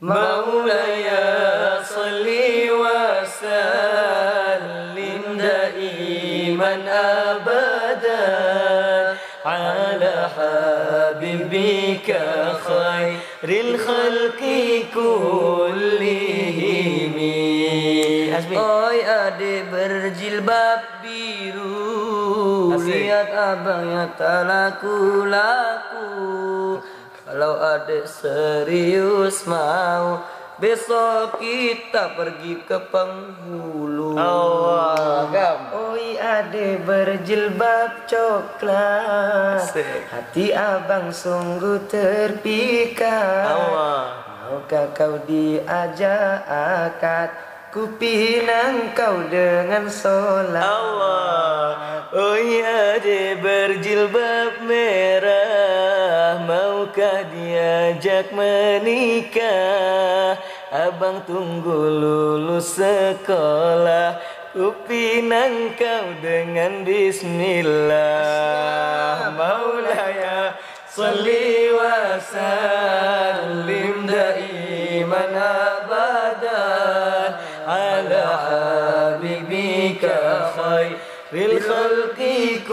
مولاي صل وسلم دائما ابدا على حبيبك خير الخلق كلهم Oi adik berjilbab biru Lihat abang yang tak laku-laku Kalau adik serius mau Besok kita pergi ke penghulu. Allah Oi adik berjilbab coklat. Asik. Hati abang sungguh terpikat. Allah. Maukah kau diajak akad Ku pinang kau dengan sholat. Allah. Oh ya dia berjilbab merah Maukah diajak menikah? Abang tunggu lulus sekolah. Ku pinang kau dengan bismillah. Maulaya Salli wa sallim daiman abadan Ala habibika khairil khalqi